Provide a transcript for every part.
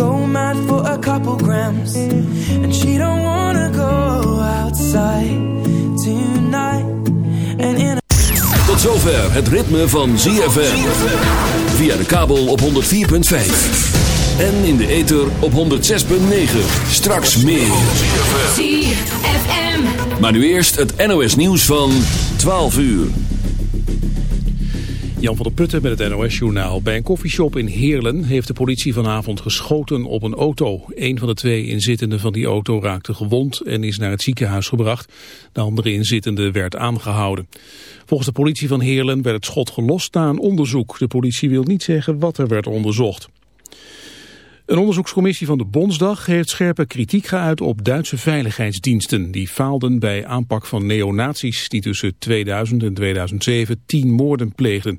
Going mad for a couple grams, and she don't wanna go outside tonight. And in a Tot zover het ritme van ZFM. Via de kabel op 104.5. En in de ether op 106.9. Straks meer. ZFM. Maar nu eerst het NOS nieuws van 12 uur. Jan van der Putten met het NOS-journaal. Bij een koffieshop in Heerlen heeft de politie vanavond geschoten op een auto. Een van de twee inzittenden van die auto raakte gewond en is naar het ziekenhuis gebracht. De andere inzittende werd aangehouden. Volgens de politie van Heerlen werd het schot gelost na een onderzoek. De politie wil niet zeggen wat er werd onderzocht. Een onderzoekscommissie van de Bondsdag heeft scherpe kritiek geuit op Duitse veiligheidsdiensten. Die faalden bij aanpak van neonazies die tussen 2000 en 2007 tien moorden pleegden.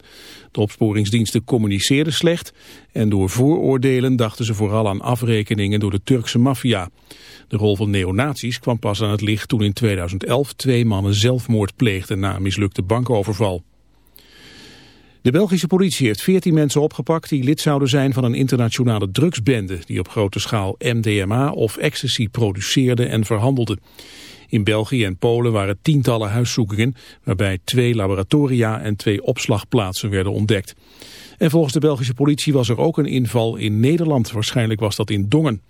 De opsporingsdiensten communiceerden slecht en door vooroordelen dachten ze vooral aan afrekeningen door de Turkse maffia. De rol van neonazies kwam pas aan het licht toen in 2011 twee mannen zelfmoord pleegden na een mislukte bankoverval. De Belgische politie heeft 14 mensen opgepakt die lid zouden zijn van een internationale drugsbende die op grote schaal MDMA of ecstasy produceerde en verhandelde. In België en Polen waren tientallen huiszoekingen waarbij twee laboratoria en twee opslagplaatsen werden ontdekt. En volgens de Belgische politie was er ook een inval in Nederland, waarschijnlijk was dat in Dongen.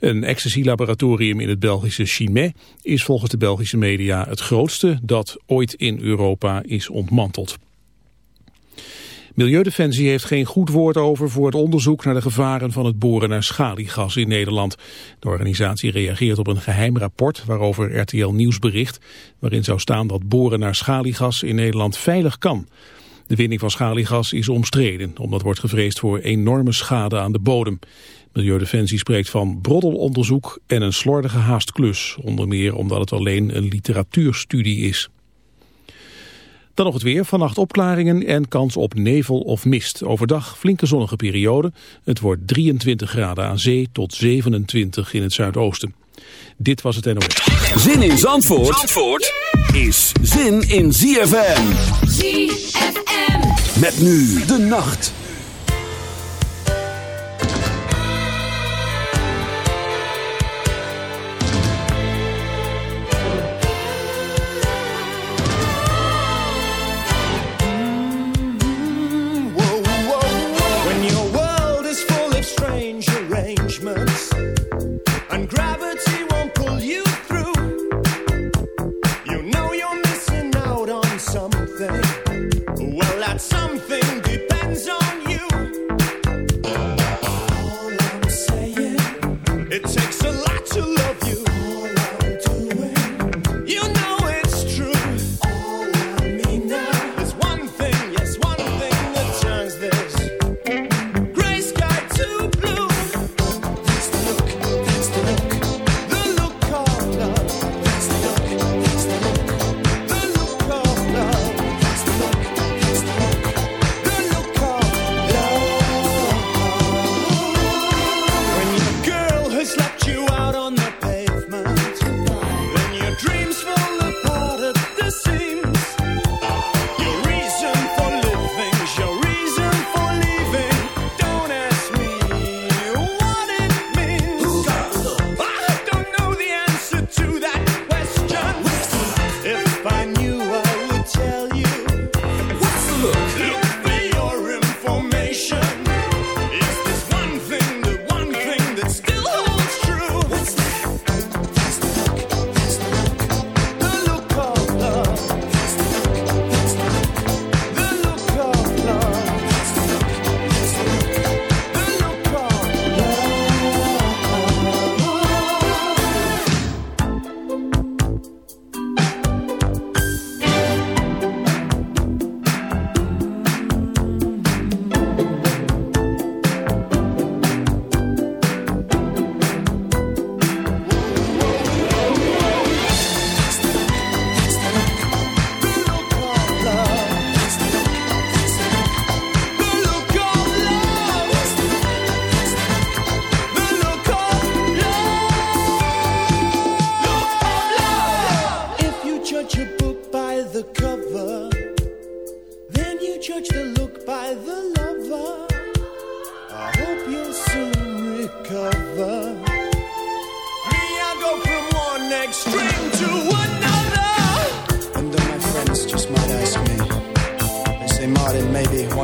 Een ecstasy-laboratorium in het Belgische Chimay is volgens de Belgische media het grootste dat ooit in Europa is ontmanteld. Milieudefensie heeft geen goed woord over voor het onderzoek naar de gevaren van het boren naar schaliegas in Nederland. De organisatie reageert op een geheim rapport waarover RTL Nieuws bericht, waarin zou staan dat boren naar schaliegas in Nederland veilig kan. De winning van schaliegas is omstreden, omdat wordt gevreesd voor enorme schade aan de bodem. Milieudefensie spreekt van broddelonderzoek en een slordige haastklus, onder meer omdat het alleen een literatuurstudie is. Dan nog het weer. Vannacht opklaringen en kans op nevel of mist. Overdag flinke zonnige periode. Het wordt 23 graden aan zee tot 27 in het zuidoosten. Dit was het NOS. Zin in Zandvoort, Zandvoort is zin in ZFM. ZFM. Met nu de nacht.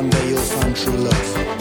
One day you'll find true love.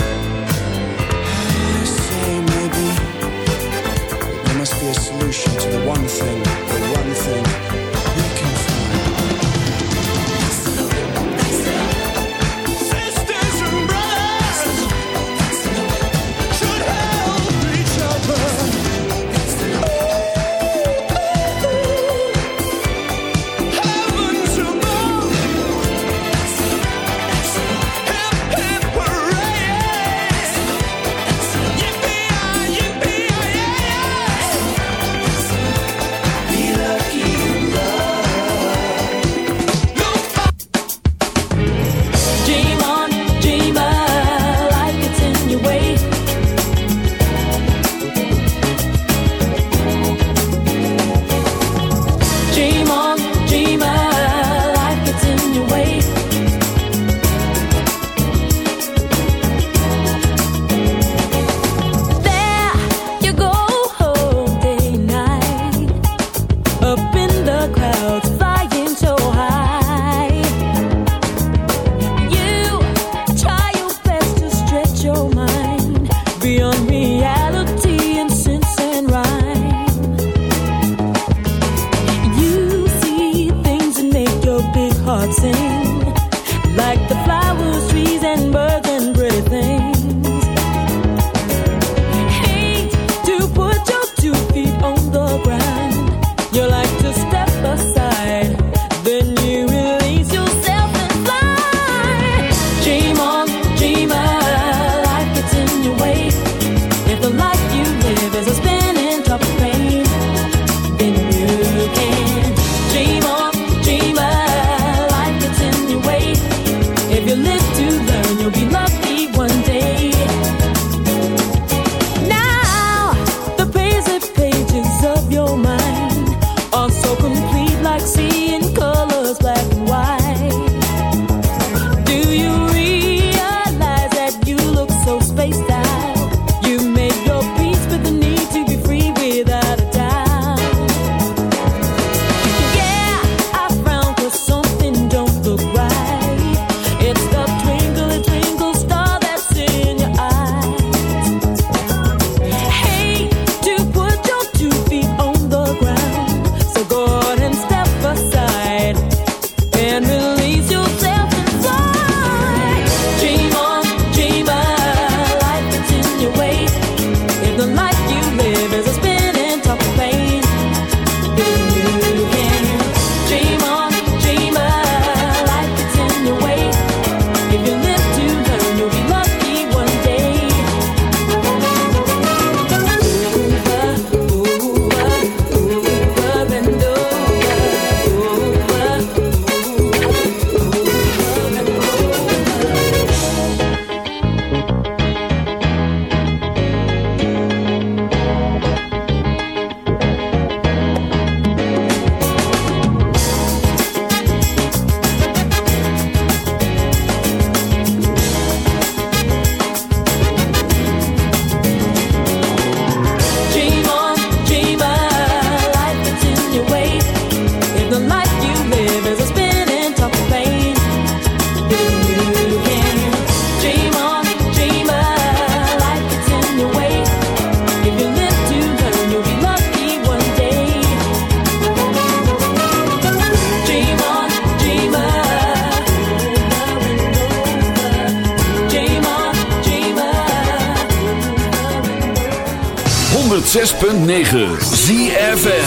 106.9 ZFN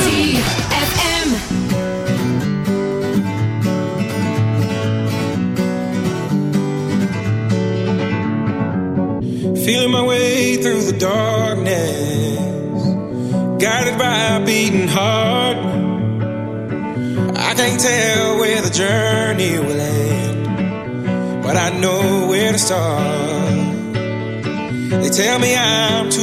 Feeling my way through the darkness, guided by a beating heart. I can't tell where the journey will end, but I know where to start. They tell me I'm too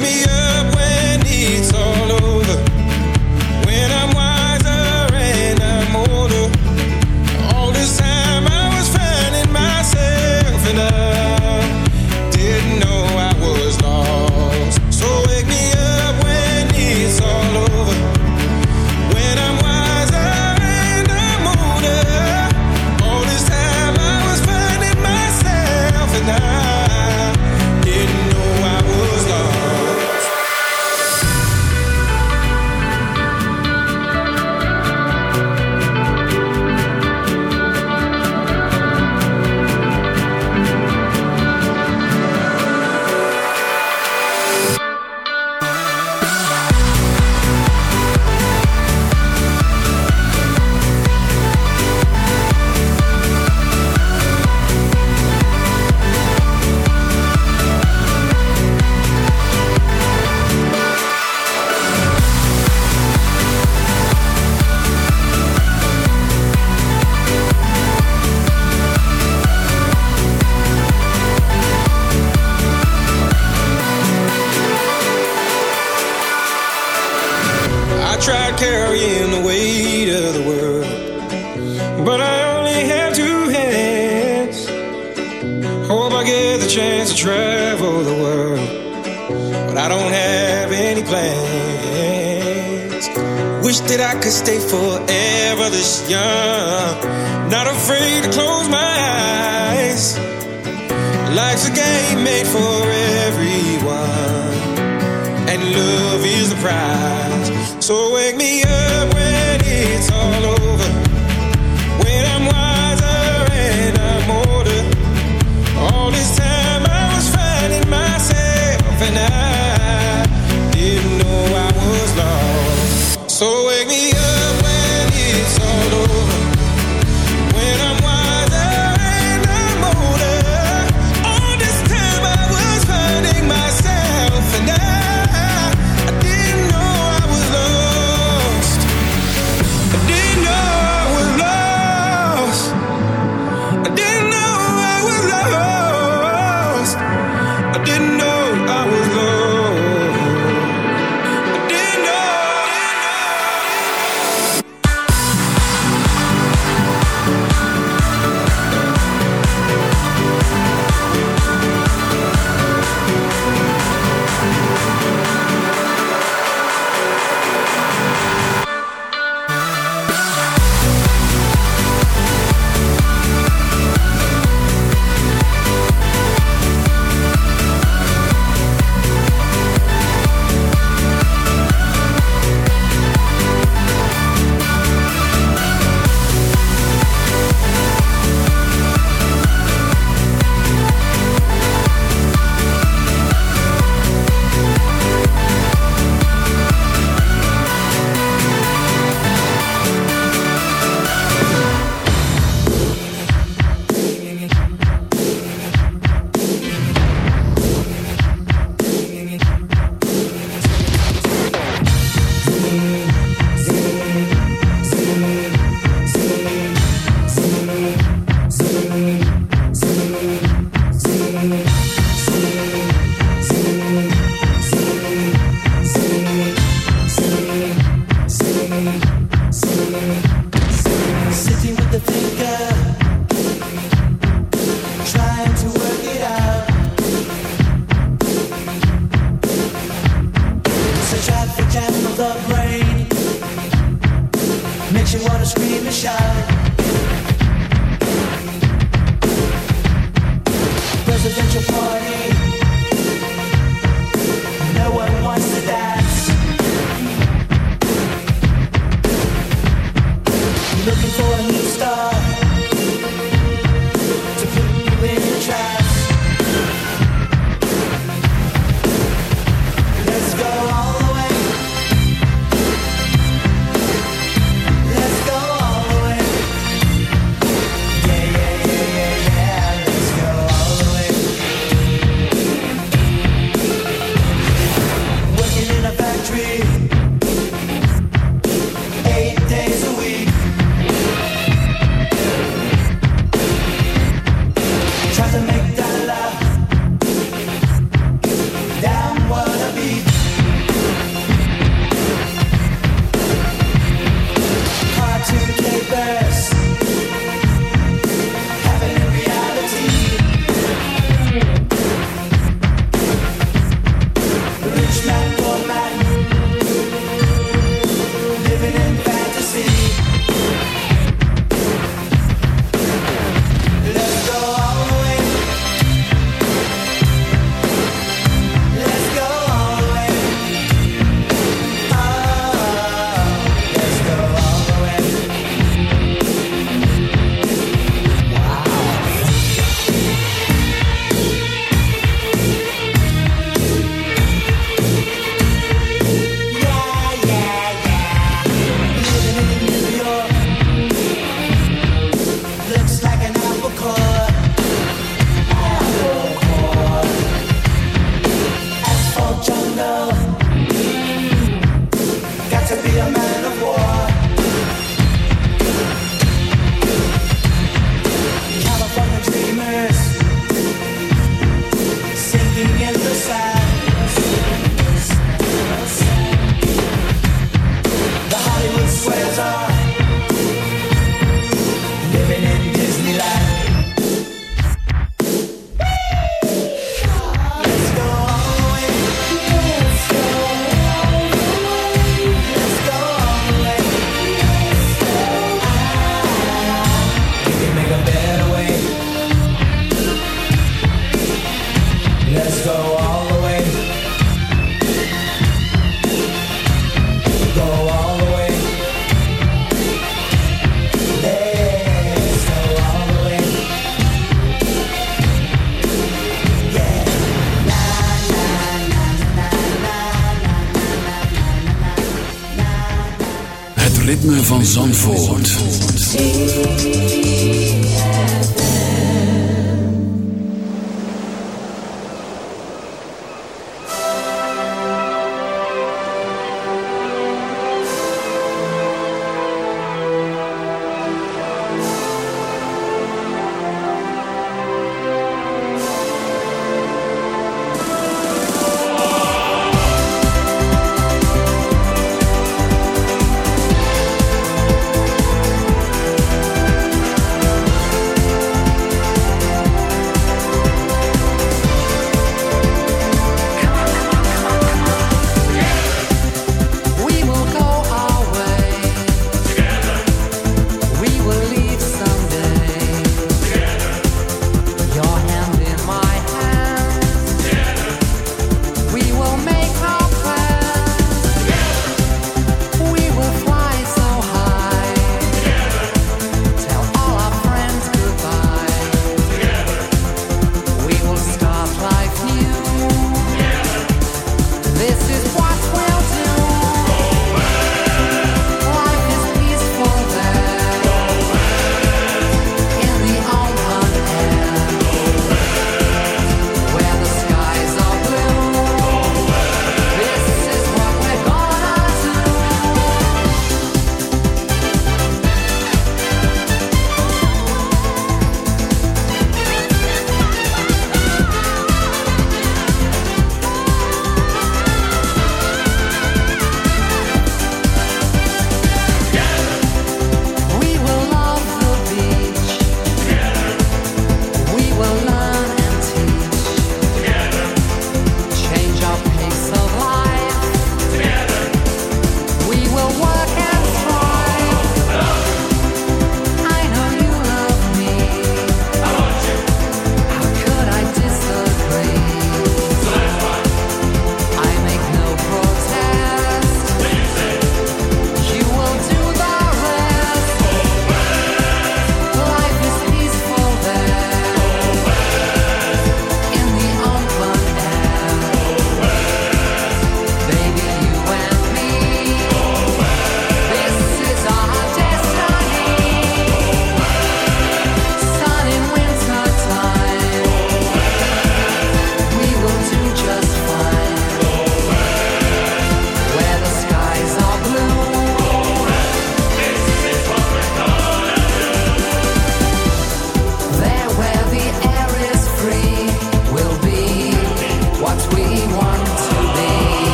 von Zandvoort.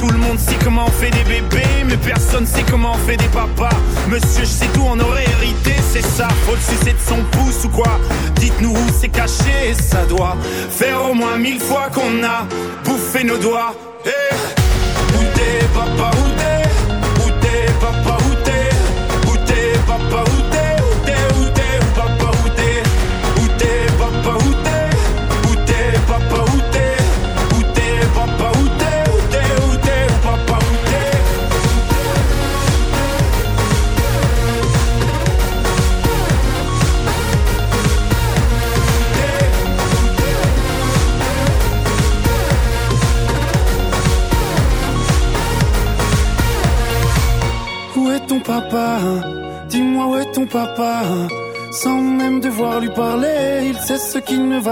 Tout le monde sait comment on fait des bébés Mais personne sait comment on fait des papas. Monsieur, je sais tout, on aurait hérité, c'est ça. Faut le sucer de son pouce ou quoi? Dites-nous où c'est caché, ça doit Faire au moins mille fois qu'on a bouffé nos doigts. Eh Où t'es papa,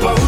boat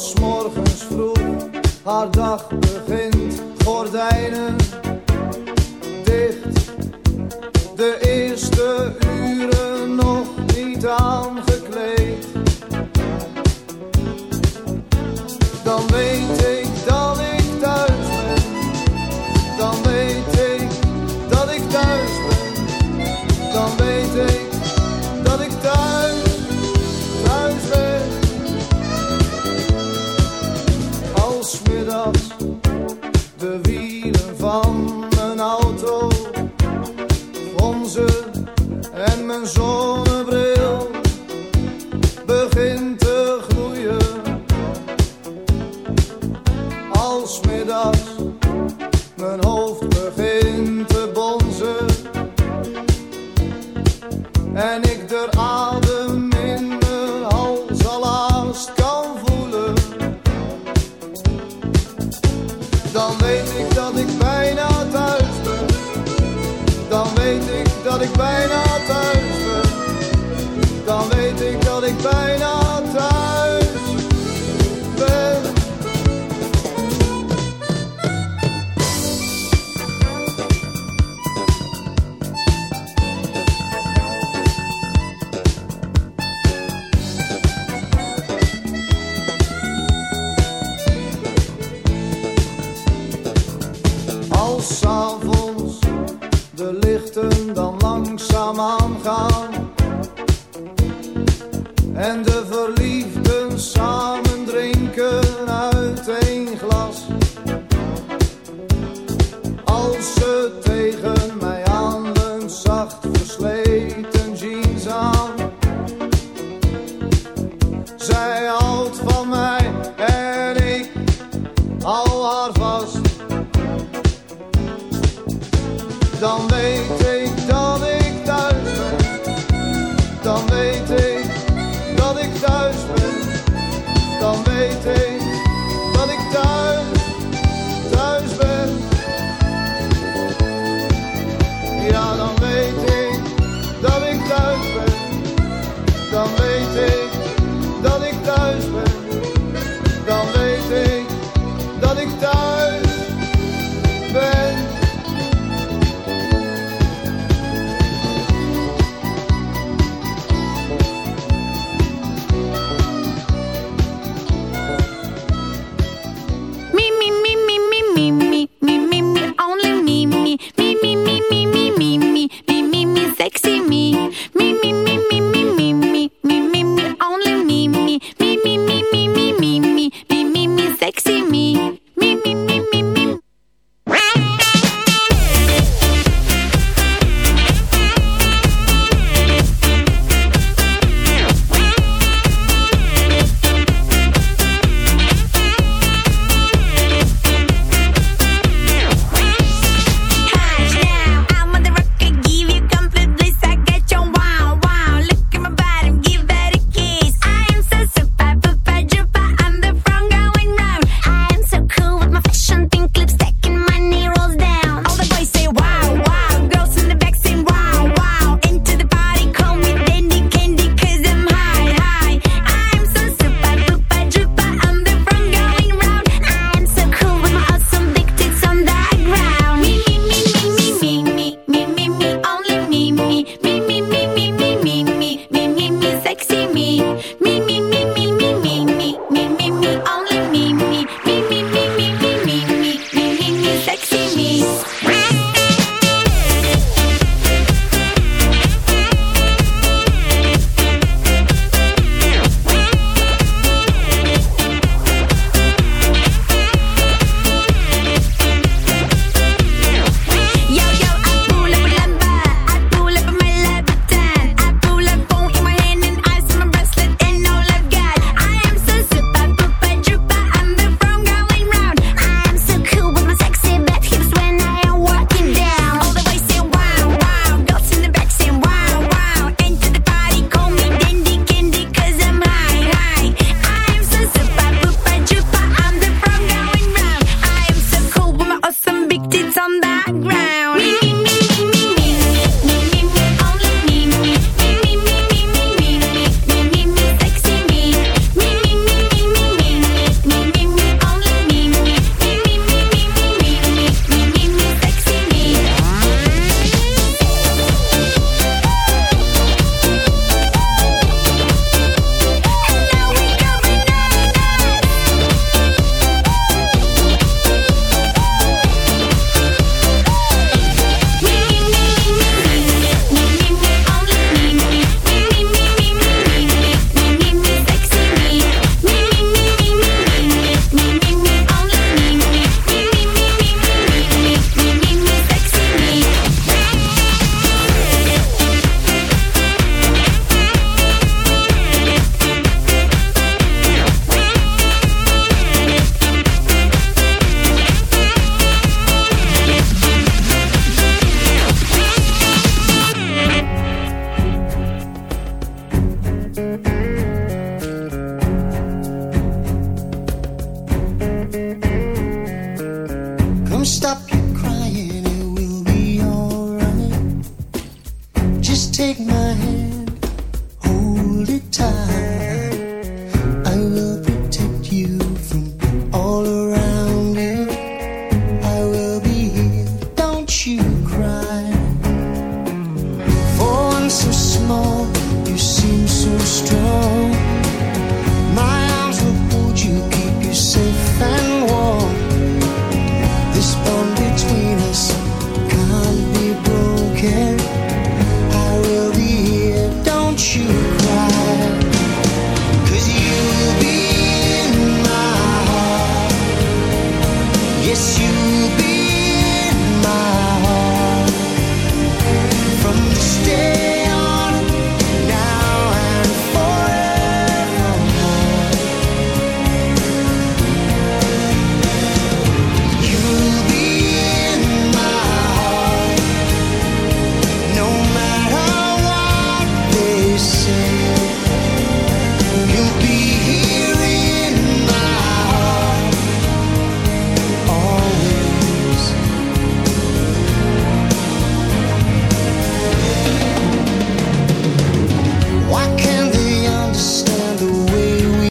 's morgens vroeg. Haar dag begint, gordijnen